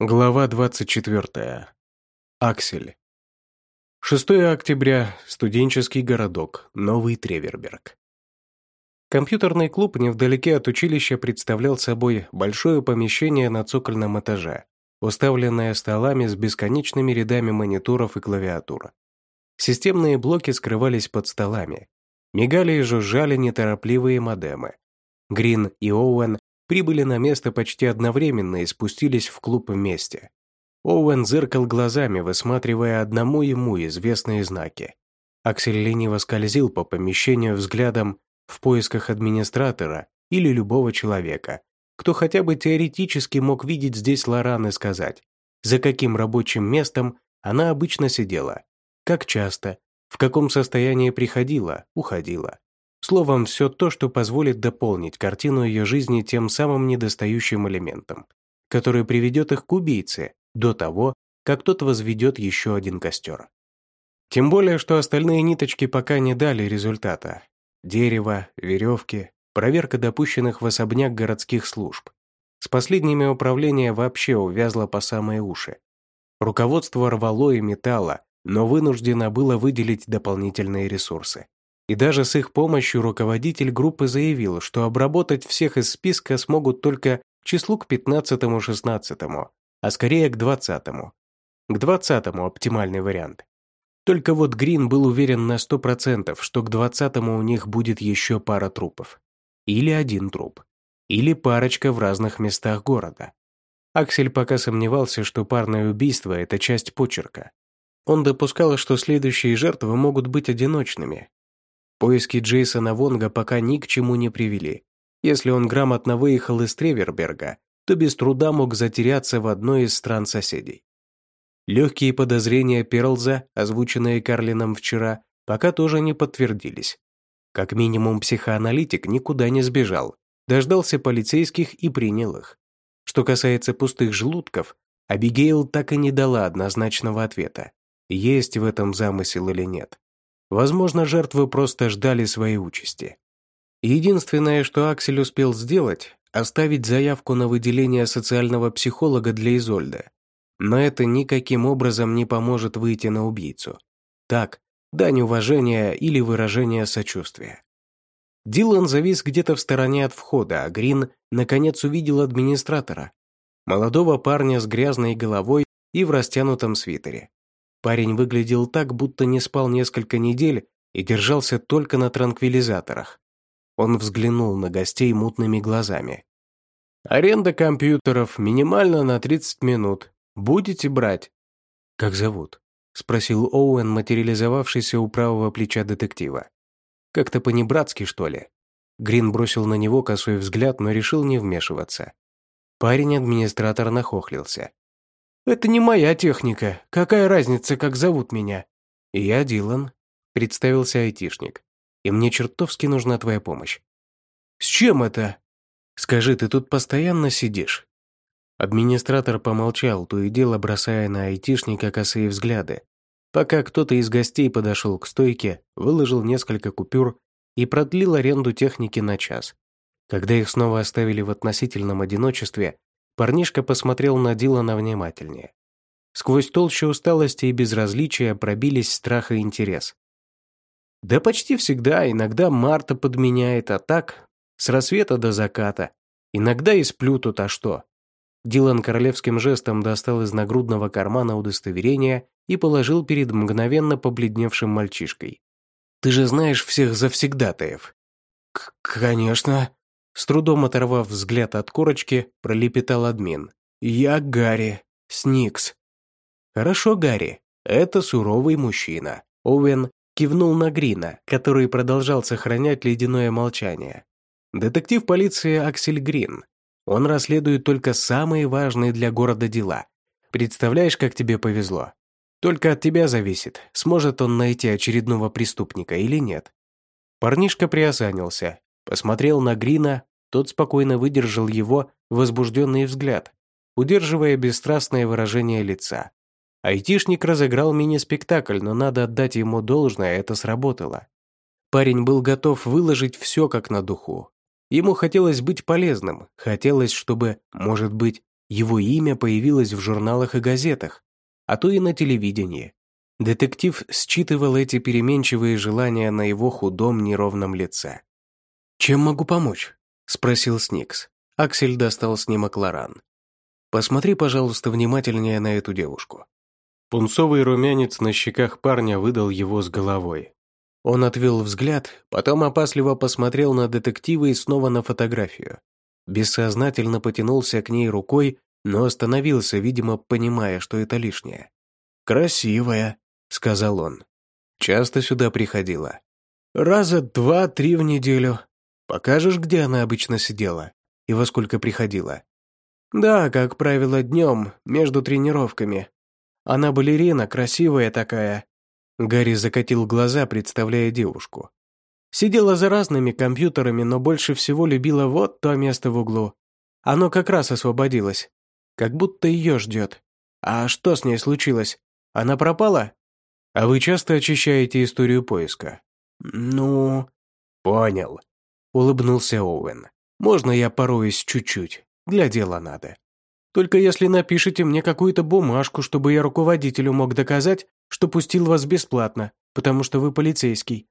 Глава 24. Аксель. 6 октября. Студенческий городок. Новый Треверберг. Компьютерный клуб невдалеке от училища представлял собой большое помещение на цокольном этаже, уставленное столами с бесконечными рядами мониторов и клавиатур. Системные блоки скрывались под столами. Мигали и жужжали неторопливые модемы. Грин и Оуэн прибыли на место почти одновременно и спустились в клуб вместе. Оуэн зыркал глазами, высматривая одному ему известные знаки. Аксель лениво скользил по помещению взглядом в поисках администратора или любого человека, кто хотя бы теоретически мог видеть здесь Лоран и сказать, за каким рабочим местом она обычно сидела, как часто, в каком состоянии приходила, уходила. Словом, все то, что позволит дополнить картину ее жизни тем самым недостающим элементом, который приведет их к убийце до того, как тот возведет еще один костер. Тем более, что остальные ниточки пока не дали результата. Дерево, веревки, проверка допущенных в особняк городских служб. С последними управление вообще увязло по самые уши. Руководство рвало и металло, но вынуждено было выделить дополнительные ресурсы. И даже с их помощью руководитель группы заявил, что обработать всех из списка смогут только числу к 15-16, а скорее к 20-му. К 20-му оптимальный вариант. Только вот Грин был уверен на 100%, что к 20-му у них будет еще пара трупов. Или один труп. Или парочка в разных местах города. Аксель пока сомневался, что парное убийство – это часть почерка. Он допускал, что следующие жертвы могут быть одиночными, Поиски Джейсона Вонга пока ни к чему не привели. Если он грамотно выехал из Треверберга, то без труда мог затеряться в одной из стран соседей. Легкие подозрения Перлза, озвученные Карлином вчера, пока тоже не подтвердились. Как минимум психоаналитик никуда не сбежал, дождался полицейских и принял их. Что касается пустых желудков, Абигейл так и не дала однозначного ответа, есть в этом замысел или нет. Возможно, жертвы просто ждали своей участи. Единственное, что Аксель успел сделать, оставить заявку на выделение социального психолога для Изольды. Но это никаким образом не поможет выйти на убийцу. Так, дань уважения или выражение сочувствия. Дилан завис где-то в стороне от входа, а Грин наконец увидел администратора. Молодого парня с грязной головой и в растянутом свитере. Парень выглядел так, будто не спал несколько недель и держался только на транквилизаторах. Он взглянул на гостей мутными глазами. «Аренда компьютеров минимально на 30 минут. Будете брать?» «Как зовут?» – спросил Оуэн, материализовавшийся у правого плеча детектива. «Как-то по-небратски, что ли?» Грин бросил на него косой взгляд, но решил не вмешиваться. Парень-администратор нахохлился. «Это не моя техника. Какая разница, как зовут меня?» «Я Дилан», — представился айтишник. «И мне чертовски нужна твоя помощь». «С чем это?» «Скажи, ты тут постоянно сидишь?» Администратор помолчал, то и дело бросая на айтишника косые взгляды, пока кто-то из гостей подошел к стойке, выложил несколько купюр и продлил аренду техники на час. Когда их снова оставили в относительном одиночестве, Парнишка посмотрел на Дилана внимательнее. Сквозь толщу усталости и безразличия пробились страх и интерес. «Да почти всегда, иногда Марта подменяет, а так, с рассвета до заката. Иногда и сплю тут, а что?» Дилан королевским жестом достал из нагрудного кармана удостоверение и положил перед мгновенно побледневшим мальчишкой. «Ты же знаешь всех завсегдатаев». «Конечно», с трудом оторвав взгляд от корочки, пролепетал админ. «Я Гарри. Сникс». «Хорошо, Гарри. Это суровый мужчина». Оуэн кивнул на Грина, который продолжал сохранять ледяное молчание. «Детектив полиции Аксель Грин. Он расследует только самые важные для города дела. Представляешь, как тебе повезло? Только от тебя зависит, сможет он найти очередного преступника или нет». Парнишка приосанился, посмотрел на Грина, тот спокойно выдержал его возбужденный взгляд, удерживая бесстрастное выражение лица. Айтишник разыграл мини-спектакль, но надо отдать ему должное, это сработало. Парень был готов выложить все как на духу. Ему хотелось быть полезным, хотелось, чтобы, может быть, Его имя появилось в журналах и газетах, а то и на телевидении. Детектив считывал эти переменчивые желания на его худом неровном лице. «Чем могу помочь?» – спросил Сникс. Аксель достал снимок Лоран. «Посмотри, пожалуйста, внимательнее на эту девушку». Пунцовый румянец на щеках парня выдал его с головой. Он отвел взгляд, потом опасливо посмотрел на детектива и снова на фотографию. Бессознательно потянулся к ней рукой, но остановился, видимо, понимая, что это лишнее. «Красивая», — сказал он. «Часто сюда приходила?» «Раза два-три в неделю. Покажешь, где она обычно сидела? И во сколько приходила?» «Да, как правило, днем, между тренировками. Она балерина, красивая такая». Гарри закатил глаза, представляя девушку. Сидела за разными компьютерами, но больше всего любила вот то место в углу. Оно как раз освободилось. Как будто ее ждет. А что с ней случилось? Она пропала? А вы часто очищаете историю поиска? Ну... Понял. Улыбнулся Оуэн. Можно я пороюсь чуть-чуть? Для дела надо. Только если напишите мне какую-то бумажку, чтобы я руководителю мог доказать, что пустил вас бесплатно, потому что вы полицейский.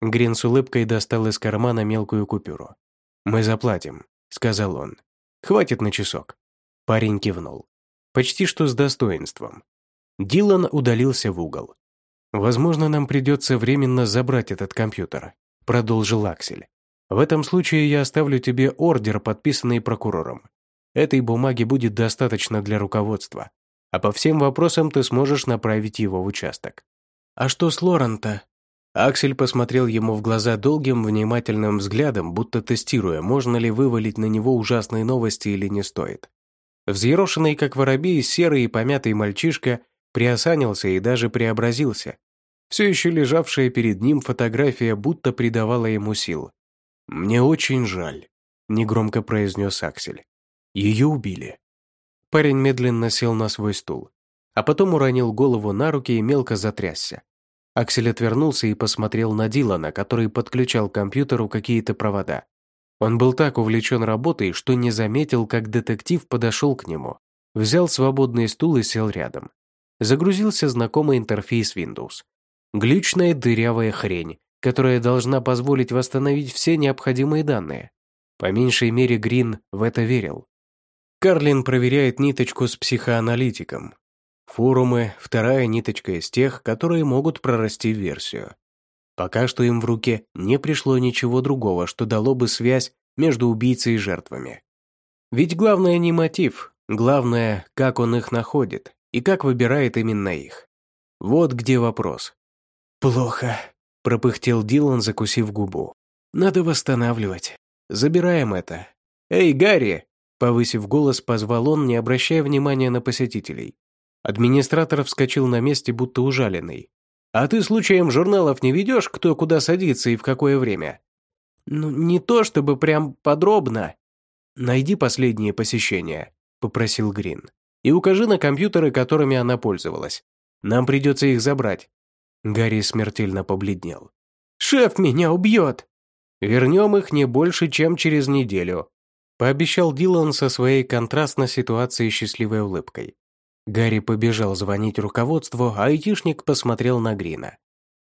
Грин с улыбкой достал из кармана мелкую купюру. «Мы заплатим», — сказал он. «Хватит на часок». Парень кивнул. Почти что с достоинством. Дилан удалился в угол. «Возможно, нам придется временно забрать этот компьютер», — продолжил Аксель. «В этом случае я оставлю тебе ордер, подписанный прокурором. Этой бумаги будет достаточно для руководства, а по всем вопросам ты сможешь направить его в участок». «А что с Лорента?» Аксель посмотрел ему в глаза долгим, внимательным взглядом, будто тестируя, можно ли вывалить на него ужасные новости или не стоит. Взъерошенный, как воробей, серый и помятый мальчишка приосанился и даже преобразился. Все еще лежавшая перед ним фотография будто придавала ему сил. «Мне очень жаль», — негромко произнес Аксель. «Ее убили». Парень медленно сел на свой стул, а потом уронил голову на руки и мелко затрясся. Аксель отвернулся и посмотрел на Дилана, который подключал к компьютеру какие-то провода. Он был так увлечен работой, что не заметил, как детектив подошел к нему, взял свободный стул и сел рядом. Загрузился знакомый интерфейс Windows. Глючная дырявая хрень, которая должна позволить восстановить все необходимые данные. По меньшей мере Грин в это верил. Карлин проверяет ниточку с психоаналитиком, Форумы – вторая ниточка из тех, которые могут прорасти в версию. Пока что им в руке не пришло ничего другого, что дало бы связь между убийцей и жертвами. Ведь главное не мотив, главное, как он их находит и как выбирает именно их. Вот где вопрос. «Плохо», – пропыхтел Дилан, закусив губу. «Надо восстанавливать. Забираем это». «Эй, Гарри!» – повысив голос, позвал он, не обращая внимания на посетителей. Администратор вскочил на месте, будто ужаленный. «А ты случаем журналов не ведешь, кто куда садится и в какое время?» «Ну, не то чтобы прям подробно». «Найди последние посещения», — попросил Грин. «И укажи на компьютеры, которыми она пользовалась. Нам придется их забрать». Гарри смертельно побледнел. «Шеф меня убьет!» «Вернем их не больше, чем через неделю», — пообещал Дилан со своей контрастной ситуацией счастливой улыбкой. Гарри побежал звонить руководству, а айтишник посмотрел на Грина.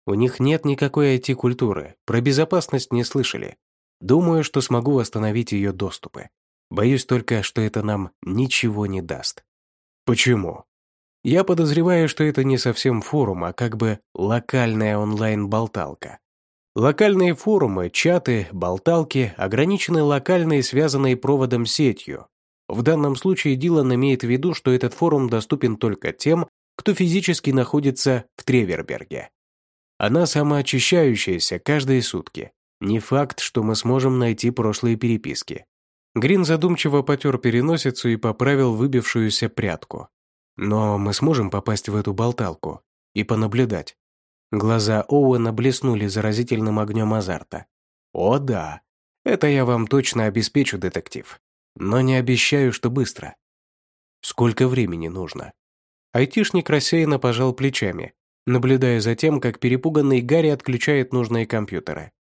У них нет никакой IT-культуры, про безопасность не слышали. Думаю, что смогу восстановить ее доступы. Боюсь только, что это нам ничего не даст. Почему? Я подозреваю, что это не совсем форум, а как бы локальная онлайн-болталка. Локальные форумы, чаты, болталки ограничены локальной, связанной проводом сетью, в данном случае Дилан имеет в виду, что этот форум доступен только тем, кто физически находится в Треверберге. Она самоочищающаяся каждые сутки. Не факт, что мы сможем найти прошлые переписки. Грин задумчиво потер переносицу и поправил выбившуюся прядку. Но мы сможем попасть в эту болталку и понаблюдать. Глаза Оуэна блеснули заразительным огнем азарта. «О да, это я вам точно обеспечу, детектив но не обещаю, что быстро. Сколько времени нужно? Айтишник рассеянно пожал плечами, наблюдая за тем, как перепуганный Гарри отключает нужные компьютеры.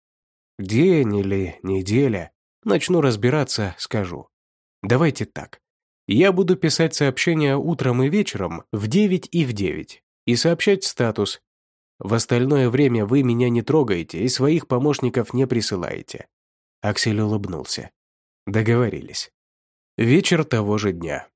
День или неделя. Начну разбираться, скажу. Давайте так. Я буду писать сообщения утром и вечером в 9 и в 9 и сообщать статус. В остальное время вы меня не трогаете и своих помощников не присылаете». Аксель улыбнулся. Договорились. Вечер того же дня.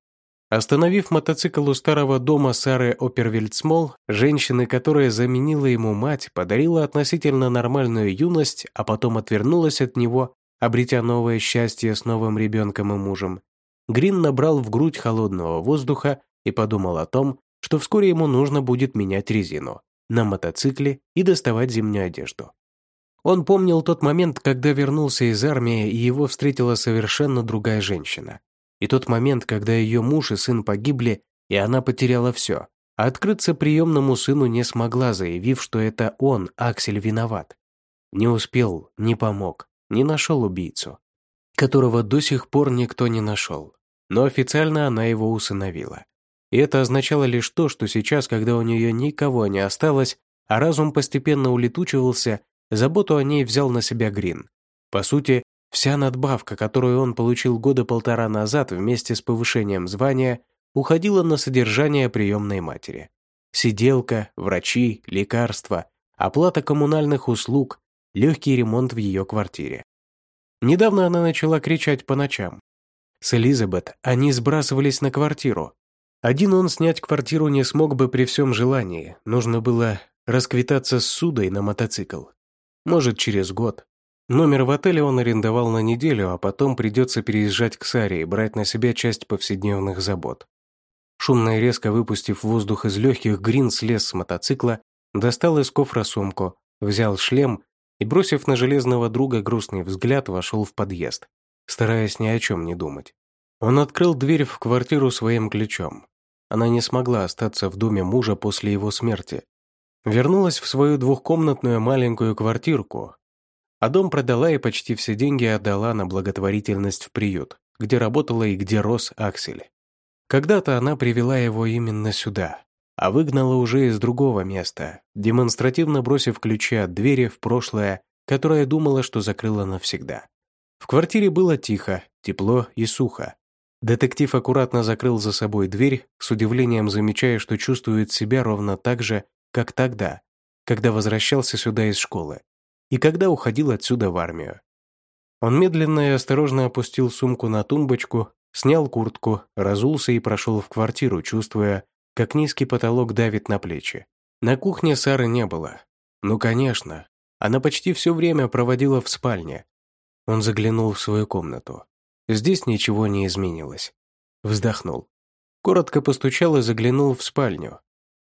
Остановив мотоцикл у старого дома Сары Опервельдсмол, женщины, которая заменила ему мать, подарила относительно нормальную юность, а потом отвернулась от него, обретя новое счастье с новым ребенком и мужем, Грин набрал в грудь холодного воздуха и подумал о том, что вскоре ему нужно будет менять резину на мотоцикле и доставать зимнюю одежду. Он помнил тот момент, когда вернулся из армии, и его встретила совершенно другая женщина. И тот момент, когда ее муж и сын погибли, и она потеряла все. А открыться приемному сыну не смогла, заявив, что это он, Аксель, виноват. Не успел, не помог, не нашел убийцу, которого до сих пор никто не нашел. Но официально она его усыновила. И это означало лишь то, что сейчас, когда у нее никого не осталось, а разум постепенно улетучивался, заботу о ней взял на себя Грин. По сути, вся надбавка, которую он получил года полтора назад вместе с повышением звания, уходила на содержание приемной матери. Сиделка, врачи, лекарства, оплата коммунальных услуг, легкий ремонт в ее квартире. Недавно она начала кричать по ночам. С Элизабет они сбрасывались на квартиру. Один он снять квартиру не смог бы при всем желании, нужно было расквитаться с судой на мотоцикл. Может, через год. Номер в отеле он арендовал на неделю, а потом придется переезжать к Саре и брать на себя часть повседневных забот. Шумно и резко выпустив воздух из легких, Грин слез с мотоцикла, достал из кофра сумку, взял шлем и, бросив на железного друга грустный взгляд, вошел в подъезд, стараясь ни о чем не думать. Он открыл дверь в квартиру своим ключом. Она не смогла остаться в доме мужа после его смерти. Вернулась в свою двухкомнатную маленькую квартирку, а дом продала и почти все деньги отдала на благотворительность в приют, где работала и где рос Аксель. Когда-то она привела его именно сюда, а выгнала уже из другого места, демонстративно бросив ключи от двери в прошлое, которое думала, что закрыла навсегда. В квартире было тихо, тепло и сухо. Детектив аккуратно закрыл за собой дверь, с удивлением замечая, что чувствует себя ровно так же, как тогда, когда возвращался сюда из школы и когда уходил отсюда в армию. Он медленно и осторожно опустил сумку на тумбочку, снял куртку, разулся и прошел в квартиру, чувствуя, как низкий потолок давит на плечи. На кухне Сары не было. Ну, конечно. Она почти все время проводила в спальне, он заглянул в свою комнату. Здесь ничего не изменилось. Вздохнул. Коротко постучал и заглянул в спальню.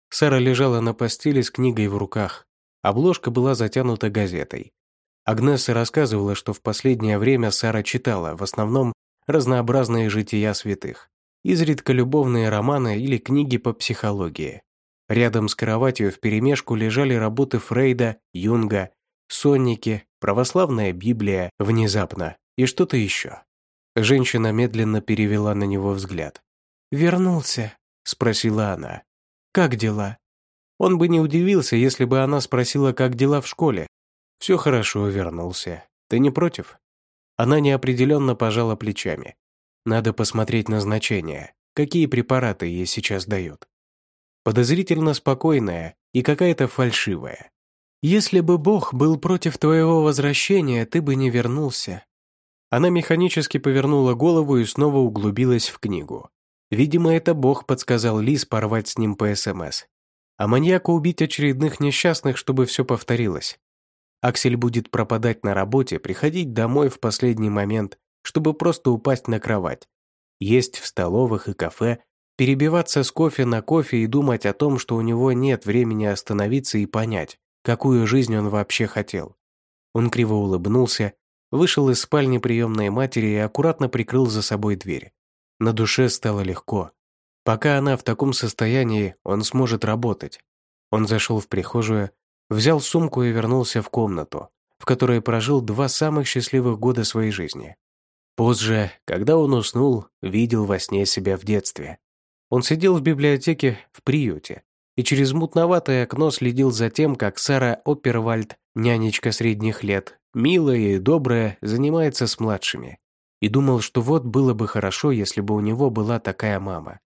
Сара лежала на постели с книгой в руках. Обложка была затянута газетой. Агнесса рассказывала, что в последнее время Сара читала, в основном, разнообразные жития святых. Изредка любовные романы или книги по психологии. Рядом с кроватью вперемешку лежали работы Фрейда, Юнга, Сонники, православная Библия, внезапно и что-то еще. Женщина медленно перевела на него взгляд. «Вернулся?» – спросила она. «Как дела?» Он бы не удивился, если бы она спросила, как дела в школе. «Все хорошо, вернулся. Ты не против?» Она неопределенно пожала плечами. «Надо посмотреть назначение, какие препараты ей сейчас дают». Подозрительно спокойная и какая-то фальшивая. Если бы Бог был против твоего возвращения, ты бы не вернулся». Она механически повернула голову и снова углубилась в книгу. Видимо, это Бог подсказал Лиз порвать с ним по СМС. А маньяку убить очередных несчастных, чтобы все повторилось. Аксель будет пропадать на работе, приходить домой в последний момент, чтобы просто упасть на кровать. Есть в столовых и кафе, перебиваться с кофе на кофе и думать о том, что у него нет времени остановиться и понять, какую жизнь он вообще хотел. Он криво улыбнулся, вышел из спальни приемной матери и аккуратно прикрыл за собой дверь. На душе стало легко. Пока она в таком состоянии, он сможет работать. Он зашел в прихожую, взял сумку и вернулся в комнату, в которой прожил два самых счастливых года своей жизни. Позже, когда он уснул, видел во сне себя в детстве. Он сидел в библиотеке в приюте, и через мутноватое окно следил за тем, как Сара Опервальд, нянечка средних лет, милая и добрая, занимается с младшими. и думал, что вот было бы хорошо, если бы у него была такая мама.